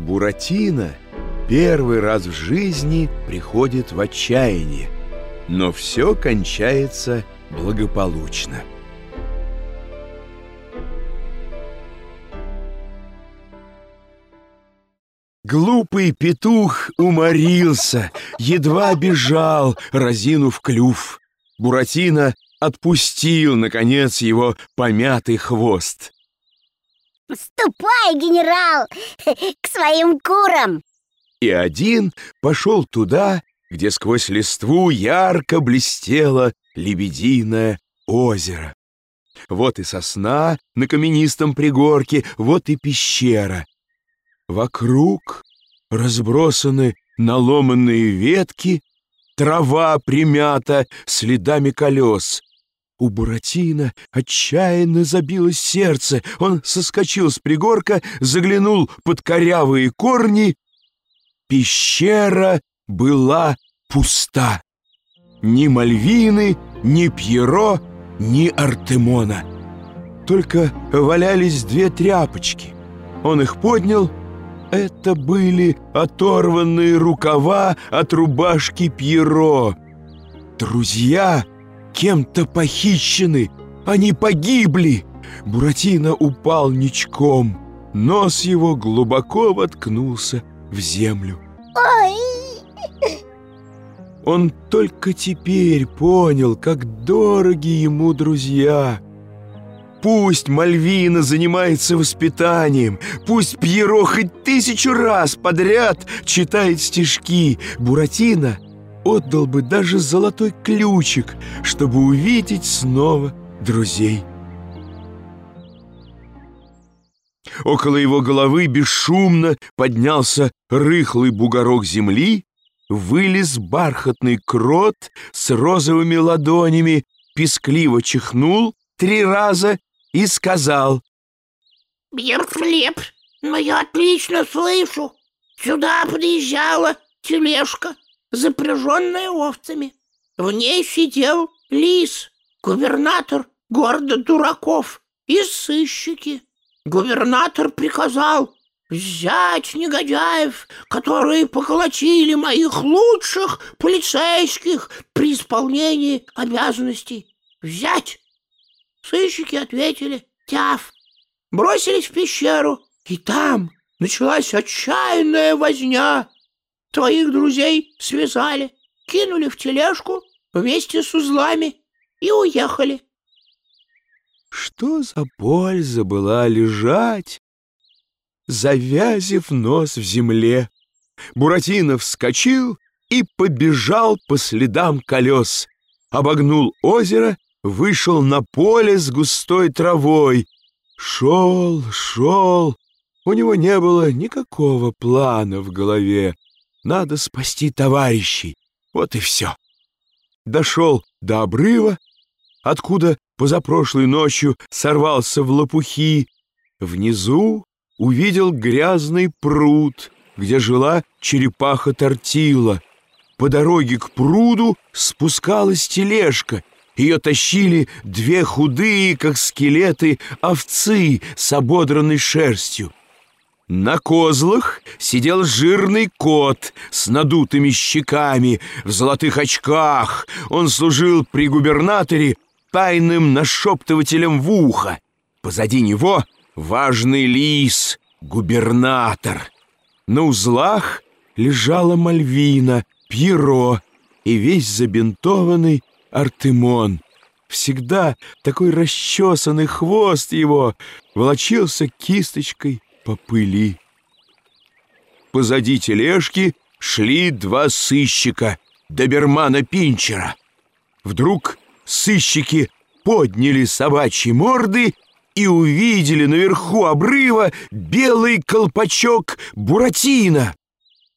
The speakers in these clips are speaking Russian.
Буратино первый раз в жизни приходит в отчаяние, но все кончается благополучно. Глупый петух уморился, едва бежал, разинув клюв. Буратино отпустил, наконец, его помятый хвост. Ступай, генерал, к своим курам И один пошел туда, где сквозь листву ярко блестело лебединое озеро. Вот и сосна на каменистом пригорке, вот и пещера. Вокруг разбросаны наломанные ветки, трава примята следами колес. У Буратино отчаянно забилось сердце. Он соскочил с пригорка, заглянул под корявые корни. Пещера была пуста. Ни Мальвины, ни Пьеро, ни Артемона. Только валялись две тряпочки. Он их поднял. Это были оторванные рукава от рубашки Пьеро. Друзья кем-то похищены, они погибли. Буратино упал ничком, нос его глубоко воткнулся в землю. Ой! Он только теперь понял, как дороги ему друзья. Пусть Мальвина занимается воспитанием, пусть Пьеро хоть тысячу раз подряд читает стишки, Буратино — отдал бы даже золотой ключик, чтобы увидеть снова друзей. Около его головы бесшумно поднялся рыхлый бугорок земли, вылез бархатный крот с розовыми ладонями, пескливо чихнул три раза и сказал «Ем хлеб, но я отлично слышу. Сюда подъезжала тележка запряженная овцами. В ней сидел лис, губернатор города дураков и сыщики. Губернатор приказал взять негодяев, которые поколотили моих лучших полицейских при исполнении обязанностей. Взять! Сыщики ответили «Тяв!» Бросились в пещеру, и там началась отчаянная возня. Твоих друзей связали, кинули в тележку вместе с узлами и уехали. Что за польза была лежать, завязив нос в земле? Буратино вскочил и побежал по следам колес, обогнул озеро, вышел на поле с густой травой. Шел, шел, у него не было никакого плана в голове. Надо спасти товарищей. Вот и все. Дошел до обрыва, откуда позапрошлой ночью сорвался в лопухи. Внизу увидел грязный пруд, где жила черепаха Тортила. По дороге к пруду спускалась тележка. Ее тащили две худые, как скелеты, овцы с ободранной шерстью. На козлах сидел жирный кот с надутыми щеками, в золотых очках. Он служил при губернаторе тайным нашептывателем в ухо. Позади него важный лис, губернатор. На узлах лежала Мальвина, Пьеро и весь забинтованный Артемон. Всегда такой расчесанный хвост его волочился кисточкой по пыли. Позади тележки шли два сыщика, добермана Пинчера. Вдруг сыщики подняли собачьи морды и увидели наверху обрыва белый колпачок Буратино.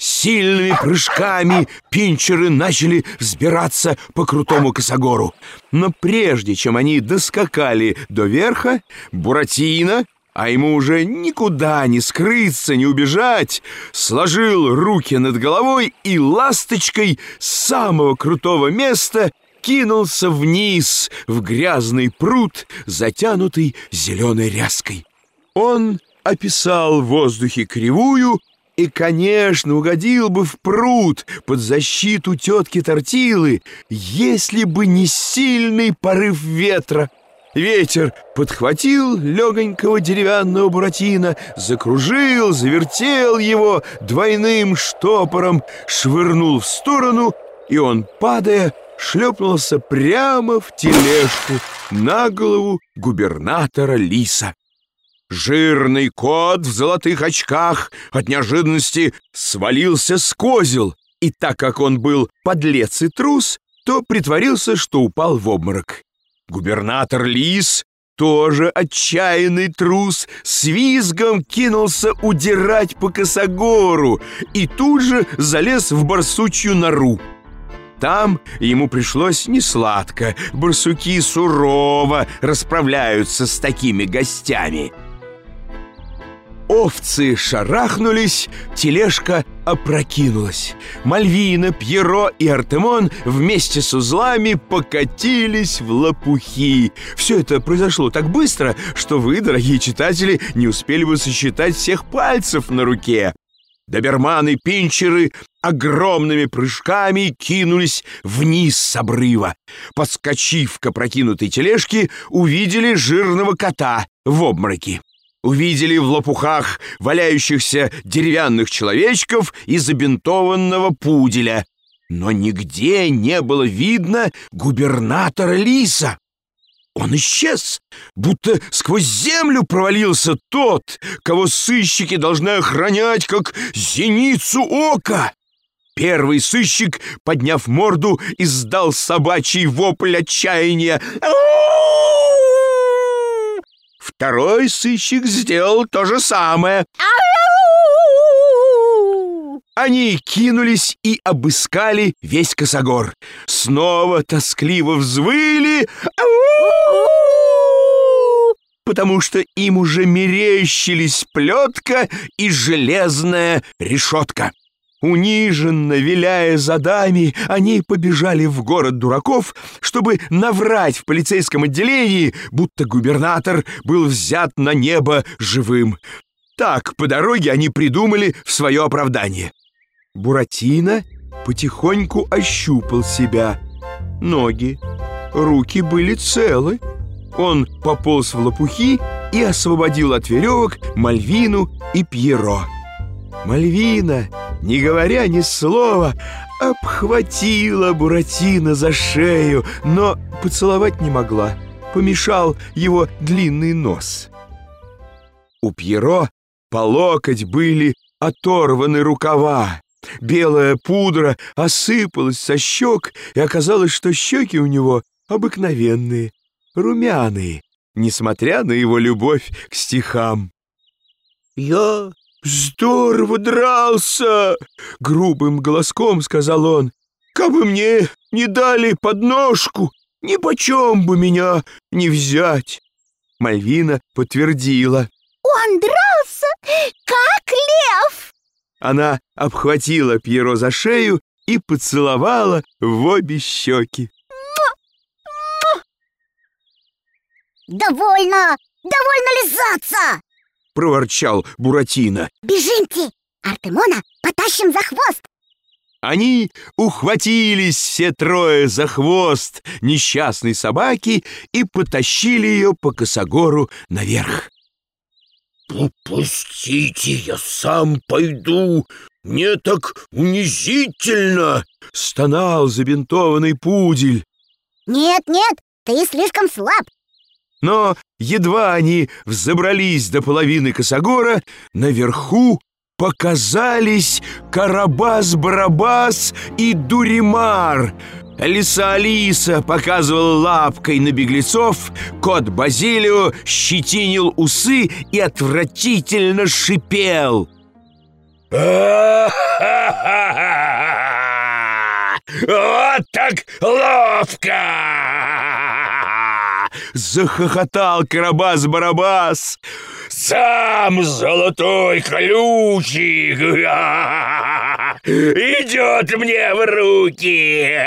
Сильными прыжками пинчеры начали взбираться по крутому косогору. Но прежде чем они доскакали до верха, Буратино а ему уже никуда не скрыться, не убежать, сложил руки над головой и ласточкой с самого крутого места кинулся вниз в грязный пруд, затянутый зеленой ряской. Он описал в воздухе кривую и, конечно, угодил бы в пруд под защиту тетки Тортилы, если бы не сильный порыв ветра. Ветер подхватил легонького деревянного буратино, закружил, завертел его двойным штопором, швырнул в сторону, и он, падая, шлепнулся прямо в тележку на голову губернатора Лиса. Жирный кот в золотых очках от неожиданности свалился с козел, и так как он был подлец и трус, то притворился, что упал в обморок. Губернатор Лис, тоже отчаянный трус, с визгом кинулся удирать по косогору и тут же залез в барсучью нору. Там ему пришлось несладко, барсуки сурово расправляются с такими гостями — Овцы шарахнулись, тележка опрокинулась. Мальвина, Пьеро и Артемон вместе с узлами покатились в лопухи. Все это произошло так быстро, что вы, дорогие читатели, не успели бы сосчитать всех пальцев на руке. Доберманы-пинчеры огромными прыжками кинулись вниз с обрыва. Подскочив к опрокинутой тележке, увидели жирного кота в обмороке увидели в лопухах валяющихся деревянных человечков и забинтованного пуделя. Но нигде не было видно губернатора Лиса. Он исчез, будто сквозь землю провалился тот, кого сыщики должны охранять, как зеницу ока. Первый сыщик, подняв морду, издал собачий вопль отчаяния. Второй сыщик сделал то же самое. Они кинулись и обыскали весь косогор. Снова тоскливо взвыли, потому что им уже мерещились плетка и железная решетка. Униженно, виляя задами, они побежали в город дураков, чтобы наврать в полицейском отделении, будто губернатор был взят на небо живым. Так по дороге они придумали в свое оправдание. Буратино потихоньку ощупал себя. Ноги, руки были целы. Он пополз в лопухи и освободил от веревок Мальвину и Пьеро. Мальвина не говоря ни слова, обхватила Буратино за шею, но поцеловать не могла. Помешал его длинный нос. У Пьеро по локоть были оторваны рукава. Белая пудра осыпалась со щек, и оказалось, что щеки у него обыкновенные, румяные, несмотря на его любовь к стихам. «Я «Здорово дрался!» — грубым голоском сказал он. «Кабы мне не дали подножку, ни почем бы меня не взять!» Мальвина подтвердила. «Он дрался, как лев!» Она обхватила Пьеро за шею и поцеловала в обе щеки. «Довольно! Довольно лизаться!» Проворчал Буратино. «Бежимте! Артемона потащим за хвост!» Они ухватились все трое за хвост несчастной собаки и потащили ее по косогору наверх. «Пустите, я сам пойду! Не так унизительно!» — стонал забинтованный пудель. «Нет, нет, ты слишком слаб, но едва они взобрались до половины косогора, наверху показались Карабас-Барабас и Дуримар. Лиса Алиса показывала лапкой на беглецов, кот Базилио щетинил усы и отвратительно шипел. Вот так ловко! Захохотал Карабас-Барабас Сам золотой ключик Идет мне в руки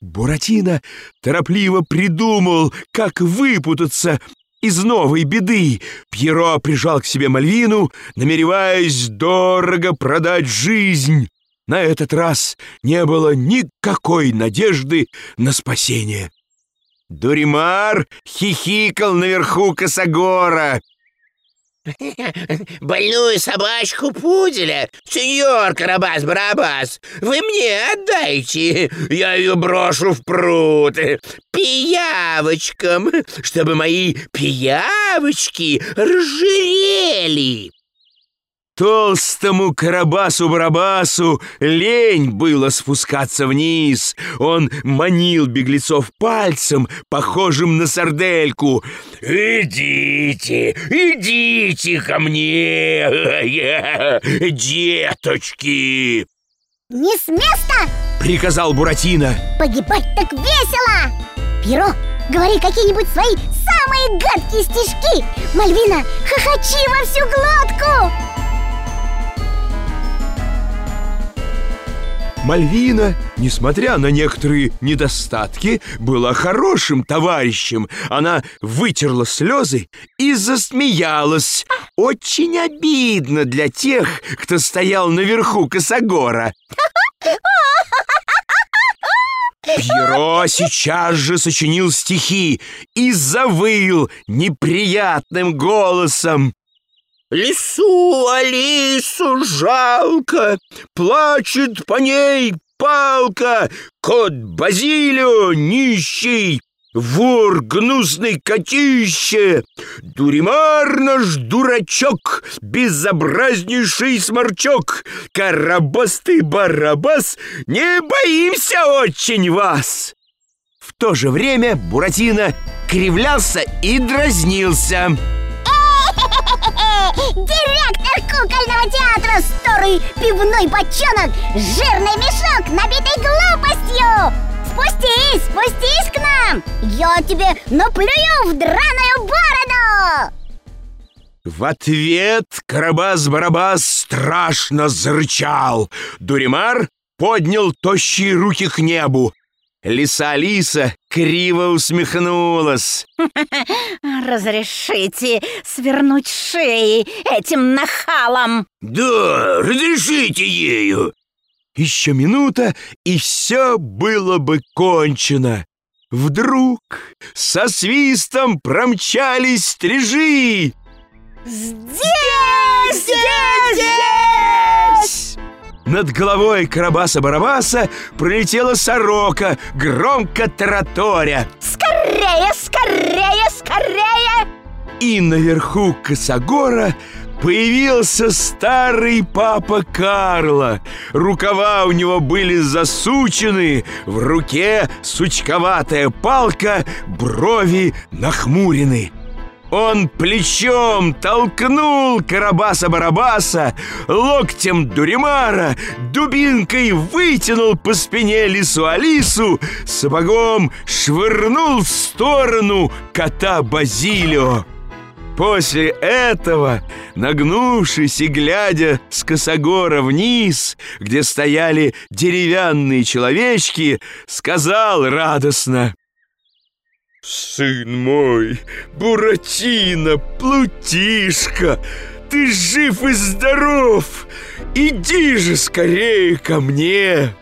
Буратино торопливо придумал, как выпутаться из новой беды, Пьеро прижал к себе Мальвину, намереваясь дорого продать жизнь. На этот раз не было никакой надежды на спасение. Дуримар хихикал наверху Косогора. Больную собачку пуделя, сеньор Карабас-Барабас, вы мне отдайте, я ее брошу в пруд пиявочкам, чтобы мои пиявочки разжирели. Толстому Карабасу-Барабасу лень было спускаться вниз. Он манил беглецов пальцем, похожим на сардельку. «Идите, идите ко мне, деточки!» Не с места! Приказал Буратино. Погибать так весело! Пиро, говори какие-нибудь свои самые гадкие стишки! Мальвина, хохочи во всю глотку! Мальвина, несмотря на некоторые недостатки, была хорошим товарищем. Она вытерла слезы и засмеялась. Очень обидно для тех, кто стоял наверху Косогора. Пьеро сейчас же сочинил стихи и завыл неприятным голосом. Лису Алису жалко, плачет по ней палка, кот Базилио нищий, вор гнусный котище, дуримар наш дурачок, безобразнейший сморчок, карабастый барабас, не боимся очень вас. В то же время Буратино кривлялся и дразнился. Директор кукольного театра Старый пивной бочонок Жирный мешок, набитый глупостью! Спустись, спустись к нам! Я тебе наплюю в драную бороду! В ответ Карабас-Барабас страшно зарычал. Дуримар поднял тощие руки к небу. Лиса Алиса криво усмехнулась. Разрешите свернуть шеи этим нахалам? Да, разрешите ею. Еще минута, и все было бы кончено. Вдруг со свистом промчались стрижи. Здесь! Здесь! Здесь! Над головой Карабаса-Барабаса пролетела сорока, громко тараторя. Скорее, скорее, скорее! И наверху Косогора появился старый папа Карло. Рукава у него были засучены, в руке сучковатая палка, брови нахмурены. Он плечом толкнул Карабаса-Барабаса, локтем Дуримара, дубинкой вытянул по спине Лису Алису, сапогом швырнул в сторону кота Базилио. После этого, нагнувшись и глядя с косогора вниз, где стояли деревянные человечки, сказал радостно «Сын мой, Буратино, Плутишка, ты жив и здоров! Иди же скорее ко мне!»